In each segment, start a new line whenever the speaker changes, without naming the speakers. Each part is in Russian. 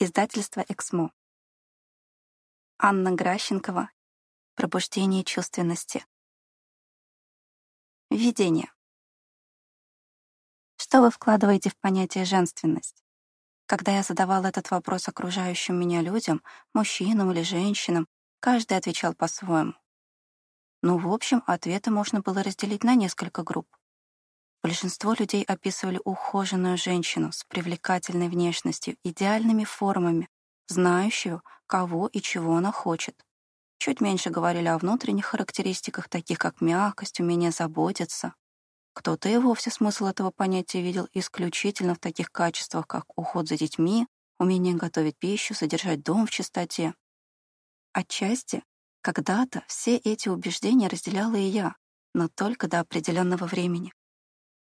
Издательство «Эксмо». Анна Гращенкова. Пробуждение чувственности. Введение. Что вы вкладываете в понятие «женственность»? Когда я задавал этот вопрос окружающим меня людям, мужчинам или женщинам, каждый отвечал по-своему. Ну, в общем, ответы можно было разделить на несколько групп. Большинство людей описывали ухоженную женщину с привлекательной внешностью, идеальными формами, знающую, кого и чего она хочет. Чуть меньше говорили о внутренних характеристиках, таких как мягкость, умение заботиться. Кто-то и вовсе смысл этого понятия видел исключительно в таких качествах, как уход за детьми, умение готовить пищу, содержать дом в чистоте. Отчасти, когда-то все эти убеждения разделяла и я, но только до определенного времени.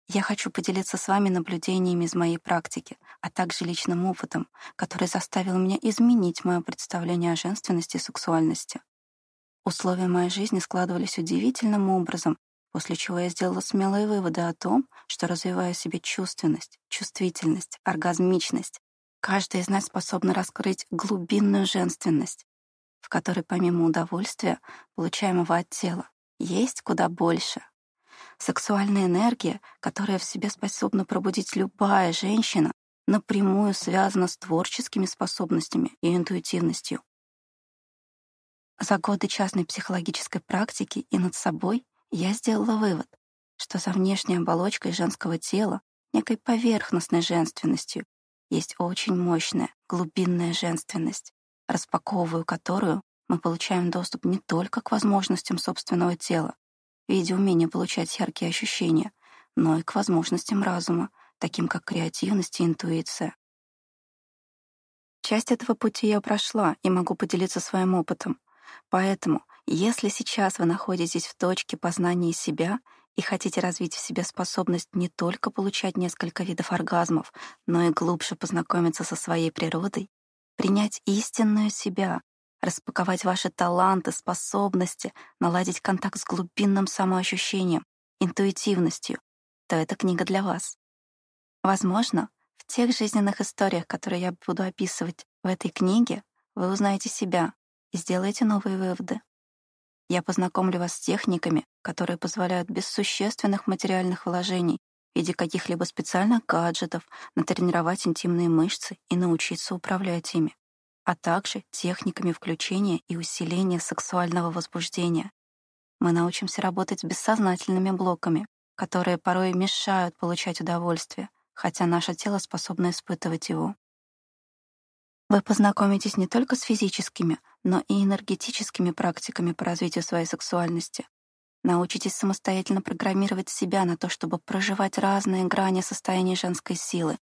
Я хочу поделиться с вами наблюдениями из моей практики, а также личным опытом, который заставил меня изменить мое представление о женственности и сексуальности. Условия моей жизни складывались удивительным образом, после чего я сделала смелые выводы о том, что развиваю в себе чувственность, чувствительность, оргазмичность. Каждая из нас способна раскрыть глубинную женственность, в которой помимо удовольствия, получаемого от тела, есть куда больше — Сексуальная энергия, которая в себе способна пробудить любая женщина, напрямую связана с творческими способностями и интуитивностью. За годы частной психологической практики и над собой я сделала вывод, что за внешней оболочкой женского тела, некой поверхностной женственностью, есть очень мощная глубинная женственность, распаковывая которую мы получаем доступ не только к возможностям собственного тела, в виде умения получать яркие ощущения, но и к возможностям разума, таким как креативность и интуиция. Часть этого пути я прошла и могу поделиться своим опытом. Поэтому, если сейчас вы находитесь в точке познания себя и хотите развить в себе способность не только получать несколько видов оргазмов, но и глубже познакомиться со своей природой, принять истинную себя, распаковать ваши таланты, способности, наладить контакт с глубинным самоощущением, интуитивностью, то эта книга для вас. Возможно, в тех жизненных историях, которые я буду описывать в этой книге, вы узнаете себя и сделаете новые выводы. Я познакомлю вас с техниками, которые позволяют без существенных материальных вложений в виде каких-либо специальных гаджетов натренировать интимные мышцы и научиться управлять ими а также техниками включения и усиления сексуального возбуждения. Мы научимся работать с бессознательными блоками, которые порой мешают получать удовольствие, хотя наше тело способно испытывать его. Вы познакомитесь не только с физическими, но и энергетическими практиками по развитию своей сексуальности. Научитесь самостоятельно программировать себя на то, чтобы проживать разные грани состояния женской силы,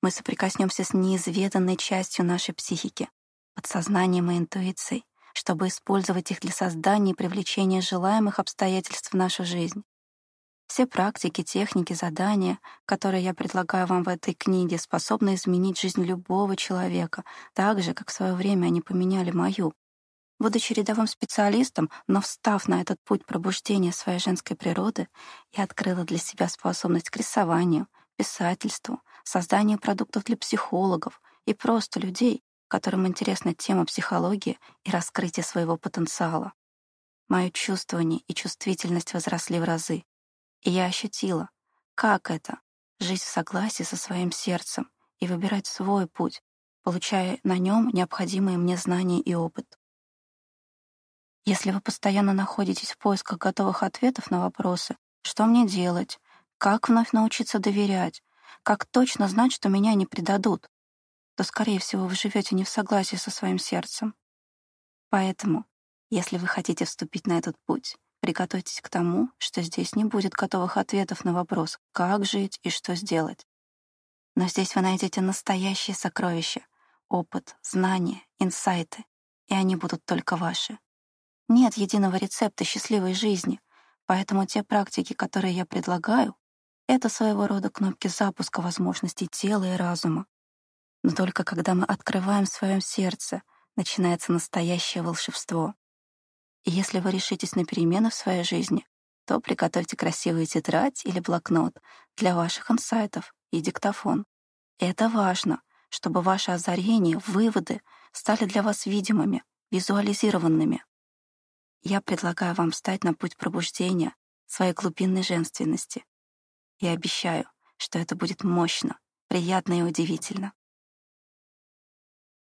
мы соприкоснемся с неизведанной частью нашей психики, подсознанием и интуицией, чтобы использовать их для создания и привлечения желаемых обстоятельств в нашу жизнь. Все практики, техники, задания, которые я предлагаю вам в этой книге, способны изменить жизнь любого человека, так же, как в свое время они поменяли мою. Будучи рядовым специалистом, но встав на этот путь пробуждения своей женской природы, я открыла для себя способность к рисованию, писательству, созданию продуктов для психологов и просто людей, которым интересна тема психологии и раскрытия своего потенциала. Мое чувствование и чувствительность возросли в разы, и я ощутила, как это — жить в согласии со своим сердцем и выбирать свой путь, получая на нем необходимые мне знания и опыт. Если вы постоянно находитесь в поисках готовых ответов на вопросы, что мне делать, как вновь научиться доверять? Как точно знать, что меня не предадут? То, скорее всего, вы живете не в согласии со своим сердцем. Поэтому, если вы хотите вступить на этот путь, приготовьтесь к тому, что здесь не будет готовых ответов на вопрос, как жить и что сделать. Но здесь вы найдете настоящие сокровища, опыт, знания, инсайты, и они будут только ваши. Нет единого рецепта счастливой жизни, поэтому те практики, которые я предлагаю, это своего рода кнопки запуска возможностей тела и разума. Но только когда мы открываем в своем сердце, начинается настоящее волшебство. И если вы решитесь на перемены в своей жизни, то приготовьте красивую тетрадь или блокнот для ваших инсайтов и диктофон. Это важно, чтобы ваши озарения, выводы стали для вас видимыми, визуализированными. Я предлагаю вам встать на путь пробуждения своей глубинной женственности. И обещаю, что это будет мощно, приятно и удивительно.